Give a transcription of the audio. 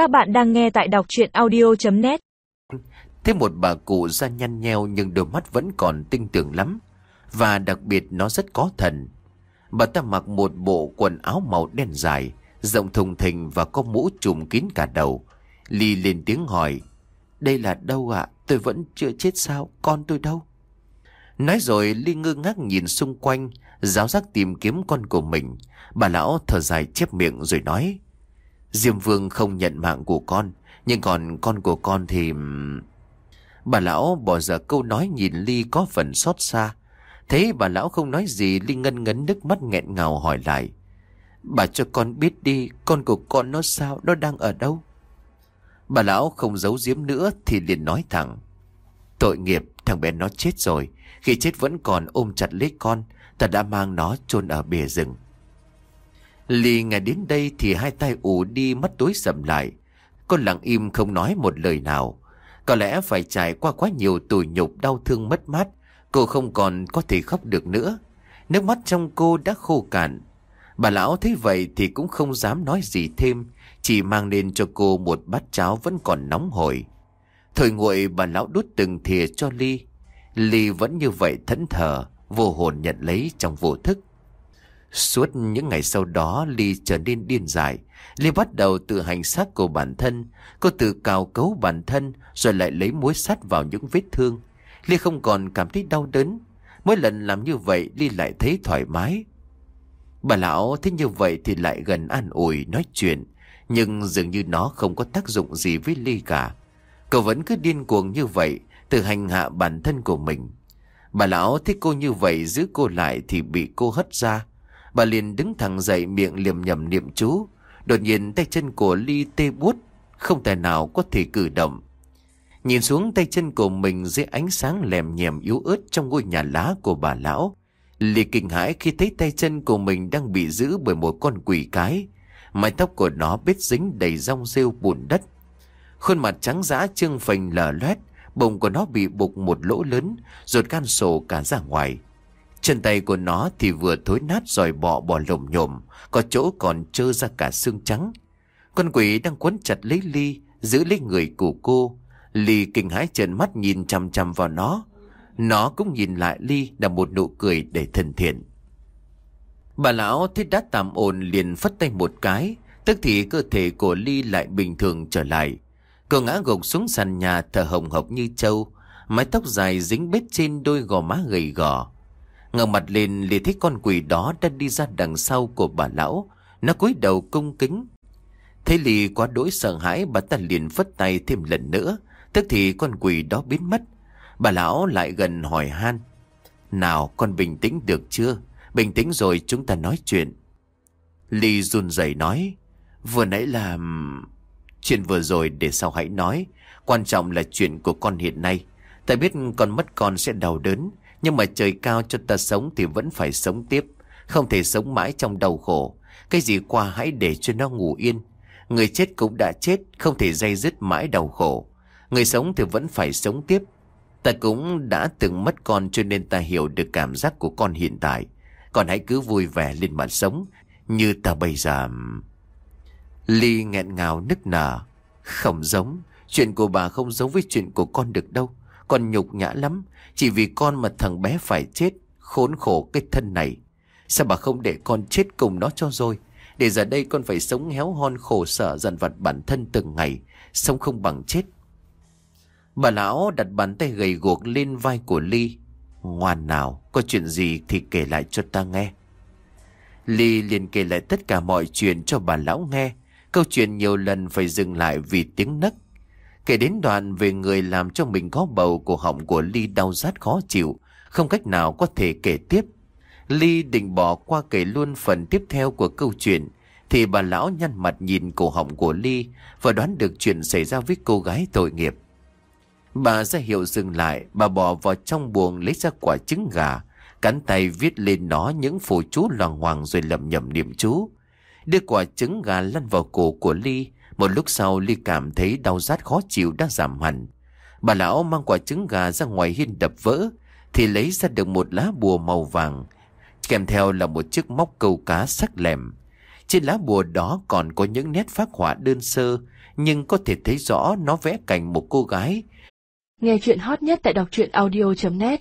Các bạn đang nghe tại đọc chuyện audio.net Thế một bà cụ da nhăn nheo nhưng đôi mắt vẫn còn tinh tưởng lắm. Và đặc biệt nó rất có thần. Bà ta mặc một bộ quần áo màu đen dài, rộng thùng thình và có mũ trùm kín cả đầu. Ly lên tiếng hỏi, đây là đâu ạ? Tôi vẫn chưa chết sao? Con tôi đâu? Nói rồi Ly ngơ ngác nhìn xung quanh, giáo giác tìm kiếm con của mình. Bà lão thở dài chép miệng rồi nói, Diêm Vương không nhận mạng của con, nhưng còn con của con thì... Bà lão bỏ ra câu nói nhìn Ly có phần xót xa. Thế bà lão không nói gì Ly ngân ngấn nước mắt nghẹn ngào hỏi lại. Bà cho con biết đi, con của con nó sao, nó đang ở đâu? Bà lão không giấu giếm nữa thì liền nói thẳng. Tội nghiệp, thằng bé nó chết rồi. Khi chết vẫn còn ôm chặt lấy con, ta đã mang nó chôn ở bìa rừng. Lì nghe đến đây thì hai tay ù đi mắt tối sầm lại. Con lặng im không nói một lời nào. Có lẽ phải trải qua quá nhiều tủi nhục đau thương mất mát. Cô không còn có thể khóc được nữa. Nước mắt trong cô đã khô cạn. Bà lão thấy vậy thì cũng không dám nói gì thêm. Chỉ mang lên cho cô một bát cháo vẫn còn nóng hổi. Thời nguội bà lão đút từng thìa cho Ly. Ly vẫn như vậy thẫn thờ, vô hồn nhận lấy trong vô thức. Suốt những ngày sau đó, Ly trở nên điên dại. Ly bắt đầu tự hành xác của bản thân. Cô tự cào cấu bản thân, Rồi lại lấy muối sắt vào những vết thương. Ly không còn cảm thấy đau đớn. Mỗi lần làm như vậy, Ly lại thấy thoải mái. Bà lão thấy như vậy thì lại gần an ủi, nói chuyện. Nhưng dường như nó không có tác dụng gì với Ly cả. Cậu vẫn cứ điên cuồng như vậy, Tự hành hạ bản thân của mình. Bà lão thấy cô như vậy, giữ cô lại thì bị cô hất ra. Bà liền đứng thẳng dậy miệng liềm nhầm niệm chú. Đột nhiên tay chân của Ly tê bút Không thể nào có thể cử động. Nhìn xuống tay chân của mình dưới ánh sáng lèm nhèm yếu ớt trong ngôi nhà lá của bà lão, Ly kinh hãi khi thấy tay chân của mình đang bị giữ bởi một con quỷ cái. Mái tóc của nó bết dính đầy rong rêu bùn đất. Khuôn mặt trắng dã trương phình lở loét, Bụng của nó bị bục một lỗ lớn, Ruột gan sổ cả ra ngoài. Chân tay của nó thì vừa thối nát rồi bọ bò lồm nhồm, có chỗ còn trơ ra cả xương trắng. Con quỷ đang quấn chặt lấy Ly, giữ lấy người của cô. Ly kinh hãi trợn mắt nhìn chằm chằm vào nó. Nó cũng nhìn lại Ly là một nụ cười để thân thiện. Bà lão thấy đã tạm ổn liền phất tay một cái, tức thì cơ thể của Ly lại bình thường trở lại. Cô ngã gục xuống sàn nhà thở hồng hộc như trâu, mái tóc dài dính bết trên đôi gò má gầy gò ngẩng mặt lên liền thấy con quỷ đó đã đi ra đằng sau của bà lão. Nó cúi đầu cung kính. Thế lì quá đỗi sợ hãi, bà ta liền phất tay thêm lần nữa. Tức thì con quỷ đó biến mất. Bà lão lại gần hỏi han. Nào, con bình tĩnh được chưa? Bình tĩnh rồi chúng ta nói chuyện. Lì run rẩy nói. Vừa nãy là... Chuyện vừa rồi để sau hãy nói. Quan trọng là chuyện của con hiện nay. Ta biết con mất con sẽ đau đớn. Nhưng mà trời cao cho ta sống thì vẫn phải sống tiếp. Không thể sống mãi trong đau khổ. Cái gì qua hãy để cho nó ngủ yên. Người chết cũng đã chết, không thể dây dứt mãi đau khổ. Người sống thì vẫn phải sống tiếp. Ta cũng đã từng mất con cho nên ta hiểu được cảm giác của con hiện tại. Còn hãy cứ vui vẻ lên mà sống, như ta bây giờ... Ly nghẹn ngào nức nở. Không giống, chuyện của bà không giống với chuyện của con được đâu. Con nhục nhã lắm, chỉ vì con mà thằng bé phải chết Khốn khổ cái thân này. Sao bà không để con chết cùng nó cho rồi? Để giờ đây con phải sống héo hon khổ sở dần vặt bản thân từng ngày Sống không bằng chết. Bà lão đặt bàn tay gầy guộc lên vai của Ly. Ngoan nào Có chuyện gì thì kể lại cho ta nghe. Ly liền kể lại tất cả mọi chuyện cho bà lão nghe. Câu chuyện nhiều lần phải dừng lại vì tiếng nấc. Kể đến đoạn về người làm cho mình có bầu của họng của Ly đau rát khó chịu, không cách nào có thể kể tiếp. Ly định bỏ qua kể luôn phần tiếp theo của câu chuyện, thì bà lão nhăn mặt nhìn cổ họng của Ly và đoán được chuyện xảy ra với cô gái tội nghiệp. Bà ra hiệu dừng lại, bà bỏ vào trong buồng lấy ra quả trứng gà, cắn tay viết lên nó những phù chú loàng hoàng rồi lẩm nhẩm niệm chú. Đưa quả trứng gà lăn vào cổ của Ly, một lúc sau Ly cảm thấy đau rát khó chịu đã giảm hẳn. Bà lão mang quả trứng gà ra ngoài hiên đập vỡ, thì lấy ra được một lá bùa màu vàng, kèm theo là một chiếc móc câu cá sắc lẹm. Trên lá bùa đó còn có những nét phác họa đơn sơ, Nhưng có thể thấy rõ nó vẽ cảnh một cô gái Nghe chuyện hot nhất tại đọc truyện audio.net